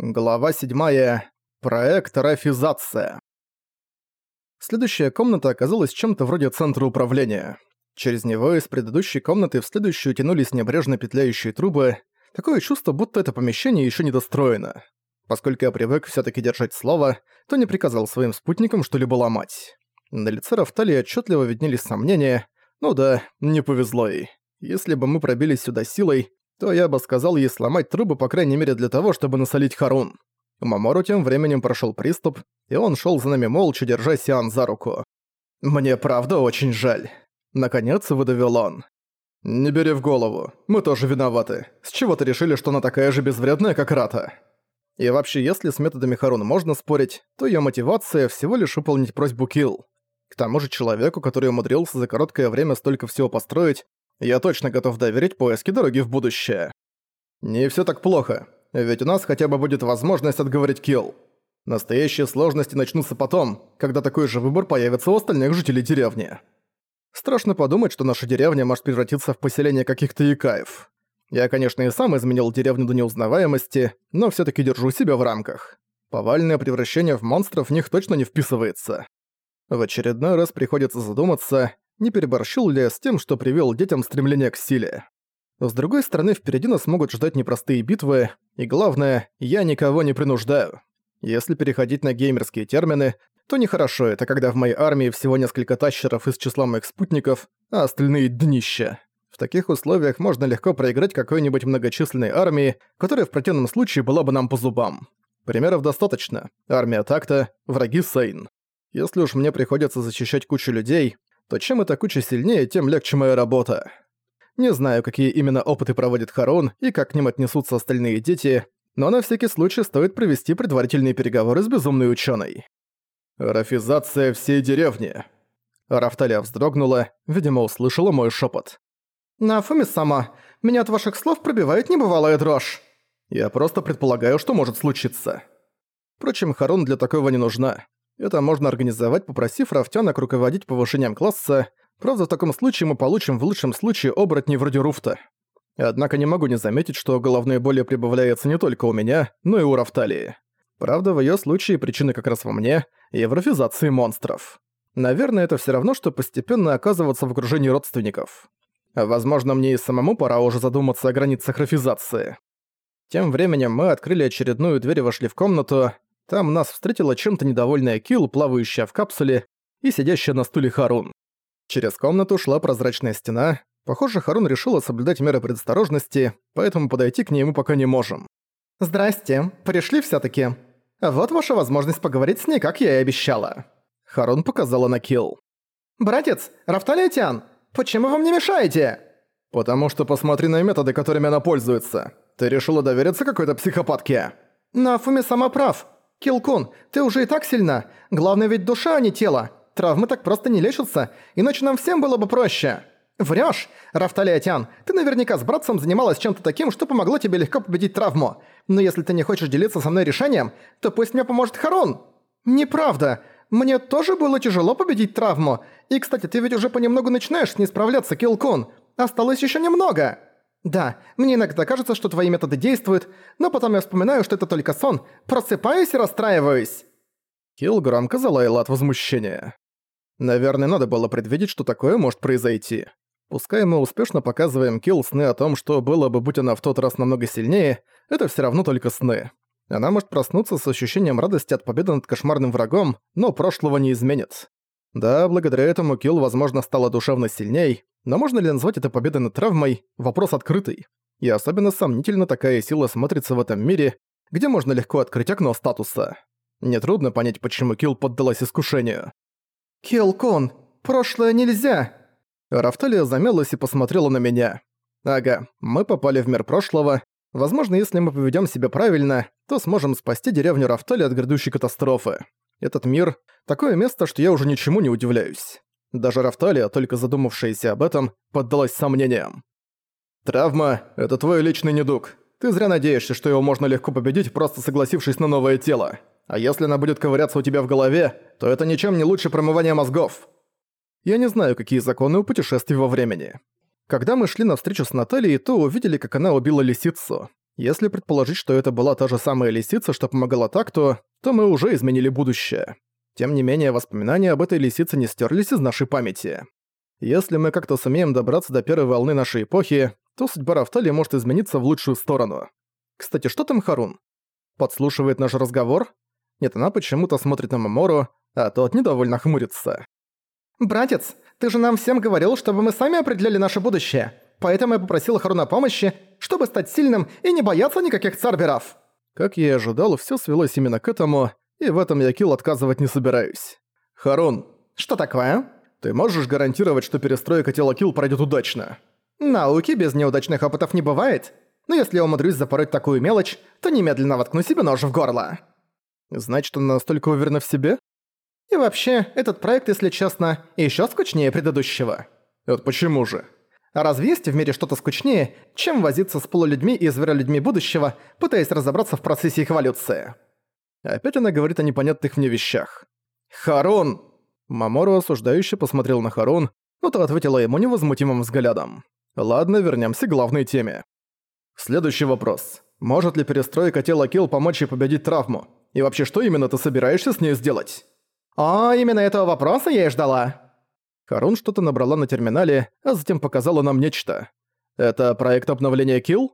Глава 7. Проект «Рафизация». Следующая комната оказалась чем-то вроде центра управления. Через него из предыдущей комнаты в следующую тянулись небрежно петляющие трубы. Такое чувство, будто это помещение еще не достроено. Поскольку я привык все таки держать слово, то не приказал своим спутникам что-либо ломать. На лице Рафтали отчетливо виднелись сомнения. Ну да, не повезло ей. Если бы мы пробились сюда силой, то я бы сказал ей сломать трубы, по крайней мере, для того, чтобы насолить Харун. Мамору тем временем прошел приступ, и он шел за нами молча, держа Сиан за руку. «Мне правда очень жаль», — наконец выдавил он. «Не бери в голову, мы тоже виноваты. С чего ты решили, что она такая же безвредная, как Рата?» И вообще, если с методами Харун можно спорить, то ее мотивация всего лишь выполнить просьбу Килл. К тому же человеку, который умудрился за короткое время столько всего построить, я точно готов доверить поиски дороги в будущее. Не все так плохо, ведь у нас хотя бы будет возможность отговорить Килл. Настоящие сложности начнутся потом, когда такой же выбор появится у остальных жителей деревни. Страшно подумать, что наша деревня может превратиться в поселение каких-то якаев. Я, конечно, и сам изменил деревню до неузнаваемости, но все таки держу себя в рамках. Повальное превращение в монстров в них точно не вписывается. В очередной раз приходится задуматься, не переборщил ли я с тем, что привел детям стремление к силе. С другой стороны, впереди нас могут ждать непростые битвы, и главное, я никого не принуждаю. Если переходить на геймерские термины, то нехорошо это, когда в моей армии всего несколько тащеров из числа моих спутников, а остальные — днища. В таких условиях можно легко проиграть какой-нибудь многочисленной армии, которая в противном случае была бы нам по зубам. Примеров достаточно. Армия такта, враги Сейн. Если уж мне приходится защищать кучу людей, то чем эта куча сильнее, тем легче моя работа. Не знаю, какие именно опыты проводит Харон и как к ним отнесутся остальные дети, но на всякий случай стоит провести предварительные переговоры с безумной ученой. «Рафизация всей деревни!» Рафталия вздрогнула, видимо, услышала мой шепот. «Нафуми сама, меня от ваших слов пробивает небывалая дрожь!» «Я просто предполагаю, что может случиться». Впрочем, Харон для такого не нужна. Это можно организовать, попросив рафтянок руководить повышением класса, правда в таком случае мы получим в лучшем случае оборотни вроде Руфта. Однако не могу не заметить, что головные боли прибавляются не только у меня, но и у Рафталии. Правда, в её случае причина как раз во мне и в рафизации монстров. Наверное, это всё равно, что постепенно оказываться в окружении родственников. Возможно, мне и самому пора уже задуматься о границах рафизации. Тем временем мы открыли очередную дверь и вошли в комнату, там нас встретила чем-то недовольная Килл, плавающая в капсуле, и сидящая на стуле Харун. Через комнату шла прозрачная стена. Похоже, Харун решила соблюдать меры предосторожности, поэтому подойти к ней мы пока не можем. «Здрасте, пришли всё таки Вот ваша возможность поговорить с ней, как я и обещала». Харун показала на Килл. «Братец, Рафталиатян, почему вы мне мешаете?» «Потому что посмотри на методы, которыми она пользуется. Ты решила довериться какой-то психопатке?» «Но Фуми сама прав. «Килкун, ты уже и так сильна. Главное ведь душа, а не тело. Травмы так просто не лечатся, иначе нам всем было бы проще». «Врёшь! Рафталиатян, ты наверняка с братцем занималась чем-то таким, что помогло тебе легко победить травму. Но если ты не хочешь делиться со мной решением, то пусть мне поможет Харон». «Неправда. Мне тоже было тяжело победить травму. И, кстати, ты ведь уже понемногу начинаешь с ней справляться, Килкун. Осталось ещё немного». Да, мне иногда кажется, что твои методы действуют, но потом я вспоминаю, что это только сон, просыпаюсь и расстраиваюсь. Килл громко залаял от возмущения. Наверное, надо было предвидеть, что такое может произойти. Пускай мы успешно показываем Килл сны о том, что было бы, будь она в тот раз намного сильнее, это все равно только сны. Она может проснуться с ощущением радости от победы над кошмарным врагом, но прошлого не изменит. Да, благодаря этому Килл, возможно, стала душевно сильней, но можно ли назвать это победой над травмой – вопрос открытый. И особенно сомнительно такая сила смотрится в этом мире, где можно легко открыть окно статуса. Нетрудно понять, почему Килл поддалась искушению. «Килл-кун, прошлое нельзя!» Рафталия замялась и посмотрела на меня. «Ага, мы попали в мир прошлого. Возможно, если мы поведем себя правильно, то сможем спасти деревню Рафтали от грядущей катастрофы. Этот мир – такое место, что я уже ничему не удивляюсь. Даже Рафталия, только задумавшаяся об этом, поддалась сомнениям. «Травма – это твой личный недуг. Ты зря надеешься, что его можно легко победить, просто согласившись на новое тело. А если она будет ковыряться у тебя в голове, то это ничем не лучше промывания мозгов». Я не знаю, какие законы у путешествий во времени. Когда мы шли навстречу с Натальей, то увидели, как она убила лисицу. Если предположить, что это была та же самая лисица, что помогала Такту, то мы уже изменили будущее. Тем не менее, воспоминания об этой лисице не стерлись из нашей памяти. Если мы как-то сумеем добраться до первой волны нашей эпохи, то судьба Рафтали может измениться в лучшую сторону. Кстати, что там Харун? Подслушивает наш разговор? Нет, она почему-то смотрит на Мамору, а тот недовольно хмурится. «Братец, ты же нам всем говорил, чтобы мы сами определяли наше будущее. Поэтому я попросил Харуна помощи, чтобы стать сильным и не бояться никаких царберов». Как я и ожидал, всё свелось именно к этому, и в этом я Килл отказывать не собираюсь. «Харун, что такое?» «Ты можешь гарантировать, что перестройка тела Килл пройдёт удачно?» «Науки без неудачных опытов не бывает. Но если я умудрюсь запороть такую мелочь, то немедленно воткну себе нож в горло». «Значит, она настолько уверена в себе?» «И вообще, этот проект, если честно, ещё скучнее предыдущего». «Это почему же?» А разве есть в мире что-то скучнее, чем возиться с полулюдьми и зверолюдьми будущего, пытаясь разобраться в процессе их эволюции? Опять она говорит о непонятных мне вещах. «Харун!» Мамору осуждающе посмотрел на Харун, но та ответила ему невозмутимым взглядом. Ладно, вернемся к главной теме. Следующий вопрос. Может ли перестройка тела Килл помочь ей победить травму? И вообще, что именно ты собираешься с ней сделать? О, именно этого вопроса я и ждала. Харун что-то набрала на терминале, а затем показала нам нечто. Это проект обновления Kill?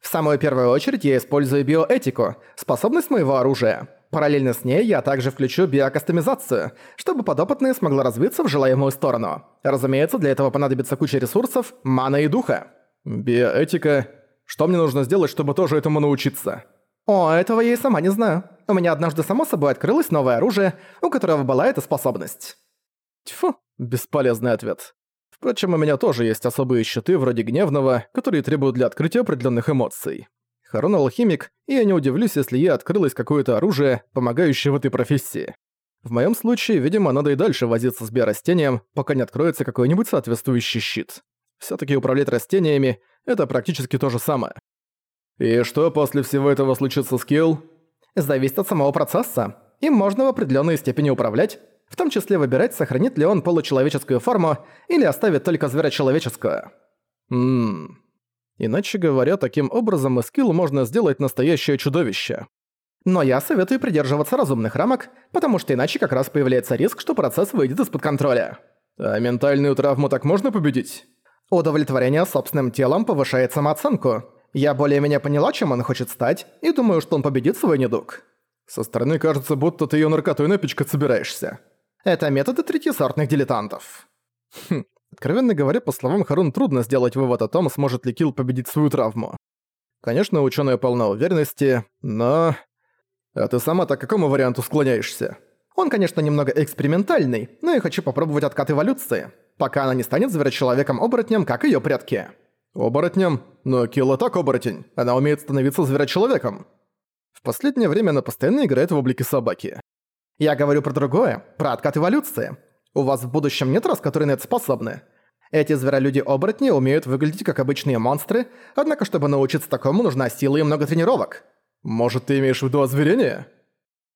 В самую первую очередь я использую биоэтику, способность моего оружия. Параллельно с ней я также включу биокастомизацию, чтобы подопытная смогла развиться в желаемую сторону. Разумеется, для этого понадобится куча ресурсов, мана и духа. Биоэтика. Что мне нужно сделать, чтобы тоже этому научиться? О, этого я и сама не знаю. У меня однажды само собой открылось новое оружие, у которого была эта способность. Тьфу, Бесполезный ответ. Впрочем, у меня тоже есть особые щиты вроде гневного, которые требуют для открытия определенных эмоций. Харон алхимик, и я не удивлюсь, если ей открылось какое-то оружие, помогающее в этой профессии. В моем случае, видимо, надо и дальше возиться с биорастением, пока не откроется какой-нибудь соответствующий щит. все таки управлять растениями — это практически то же самое. И что после всего этого случится с Килл? Зависит от самого процесса. Им можно в определенной степени управлять, в том числе выбирать, сохранит ли он получеловеческую форму или оставит только зверочеловеческую. Ммм. Иначе говоря, таким образом из скилл можно сделать настоящее чудовище. Но я советую придерживаться разумных рамок, потому что иначе как раз появляется риск, что процесс выйдет из-под контроля. А ментальную травму так можно победить? Удовлетворение собственным телом повышает самооценку. Я более-менее поняла, чем он хочет стать, и думаю, что он победит свой недуг. Со стороны кажется, будто ты её наркотой напичкать собираешься. Это методы третьесортных дилетантов. Хм, откровенно говоря, по словам Харун, трудно сделать вывод о том, сможет ли Килл победить свою травму. Конечно, ученая полна уверенности, но... А ты сама-то к какому варианту склоняешься? Он, конечно, немного экспериментальный, но я хочу попробовать откат эволюции, пока она не станет зверочеловеком-оборотнем, как ее предки. Оборотнем? Но Килл и так оборотень. Она умеет становиться зверочеловеком. В последнее время она постоянно играет в облике собаки. Я говорю про другое, про откат эволюции. У вас в будущем нет раз, которые на это способны. Эти зверолюди-оборотни умеют выглядеть как обычные монстры, однако чтобы научиться такому, нужна сила и много тренировок. Может, ты имеешь в виду озверение?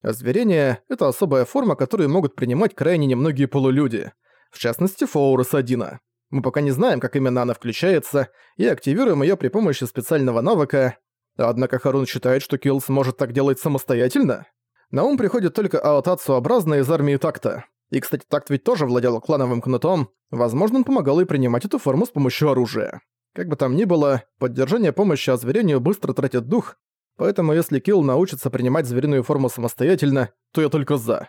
Озверение — это особая форма, которую могут принимать крайне немногие полулюди. В частности, Фоурус Адина. Мы пока не знаем, как именно она включается, и активируем её при помощи специального навыка. Однако Харун считает, что Килл сможет так делать самостоятельно. На ум приходит только Аотацу-образно из армии Такта. И, кстати, Такт ведь тоже владел клановым кнутом, возможно, он помогал ей принимать эту форму с помощью оружия. Как бы там ни было, поддержание помощи озверению быстро тратит дух, поэтому если Килл научится принимать звериную форму самостоятельно, то я только за.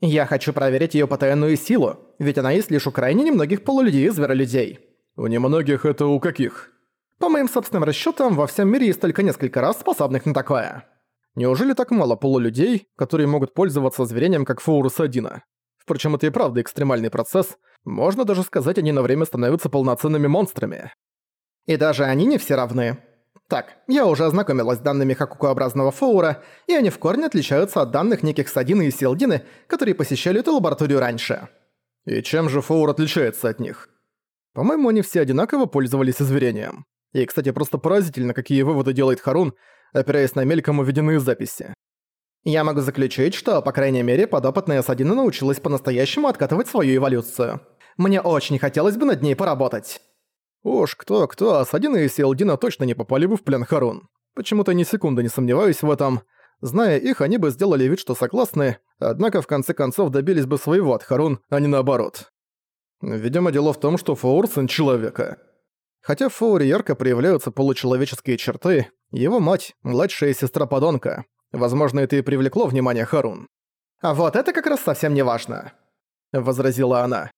Я хочу проверить её потаенную силу, ведь она есть лишь у крайне немногих полулюдей и зверолюдей. У немногих это у каких? По моим собственным расчётам, во всем мире есть только несколько раз способных на такое. Неужели так мало полулюдей, которые могут пользоваться зверением как Фоурус-1? Впрочем, это и правда экстремальный процесс. Можно даже сказать, они на время становятся полноценными монстрами. И даже они не все равны. Так, я уже ознакомилась с данными хакукообразного Фоура, и они в корне отличаются от данных неких Садины и Силдины, которые посещали эту лабораторию раньше. И чем же Фоур отличается от них? По-моему, они все одинаково пользовались изверением. И, кстати, просто поразительно, какие выводы делает Харун, опираясь на мельком уведенные записи. Я могу заключить, что, по крайней мере, подопытная Садина научилась по-настоящему откатывать свою эволюцию. Мне очень хотелось бы над ней поработать. Уж кто-кто, а Садина и Селдина точно не попали бы в плен Харун. Почему-то ни секунды не сомневаюсь в этом. Зная их, они бы сделали вид, что согласны, однако в конце концов добились бы своего от Харун, а не наоборот. Видимо, дело в том, что Фоур сын человека. Хотя в Фоуре ярко проявляются получеловеческие черты, его мать – младшая сестра подонка. Возможно, это и привлекло внимание Харун. «А вот это как раз совсем не важно», – возразила она.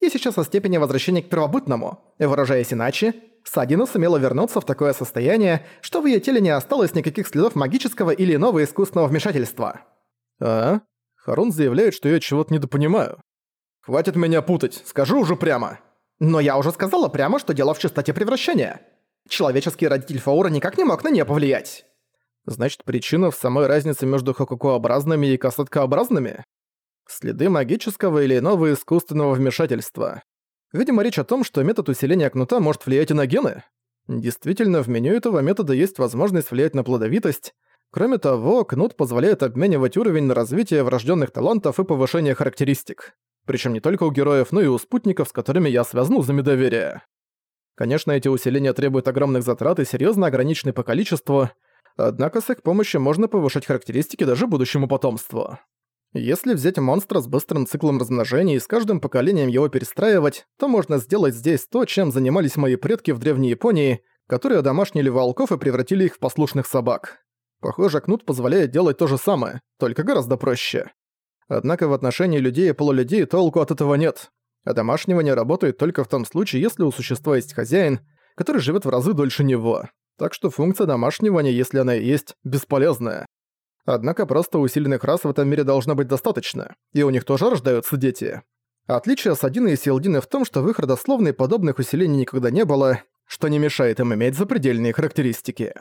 «И сейчас о степени возвращения к первобытному. Выражаясь иначе, Садина сумела вернуться в такое состояние, что в её теле не осталось никаких следов магического или иного искусственного вмешательства». «А?» Харун заявляет, что я чего-то недопонимаю. «Хватит меня путать, скажу уже прямо». «Но я уже сказала прямо, что дело в частоте превращения. Человеческий родитель Фаура никак не мог на неё повлиять». Значит, причина в самой разнице между хококообразными и касаткообразными? Следы магического или иного искусственного вмешательства. Видимо, речь о том, что метод усиления кнута может влиять и на гены. Действительно, в меню этого метода есть возможность влиять на плодовитость. Кроме того, кнут позволяет обменивать уровень на развитие врожденных талантов и повышение характеристик. Причем не только у героев, но и у спутников, с которыми я связан узами доверия. Конечно, эти усиления требуют огромных затрат и серьезно ограничены по количеству, однако с их помощью можно повышать характеристики даже будущему потомству. Если взять монстра с быстрым циклом размножения и с каждым поколением его перестраивать, то можно сделать здесь то, чем занимались мои предки в Древней Японии, которые одомашнили волков и превратили их в послушных собак. Похоже, кнут позволяет делать то же самое, только гораздо проще. Однако в отношении людей и полулюдей толку от этого нет. А домашнивание работает только в том случае, если у существа есть хозяин, который живет в разы дольше него. Так что функция домашнивания, если она и есть, бесполезная. Однако просто усиленных рас в этом мире должно быть достаточно, и у них тоже рождаются дети. Отличие Садины и Силдины в том, что в их родословной подобных усилений никогда не было, что не мешает им иметь запредельные характеристики.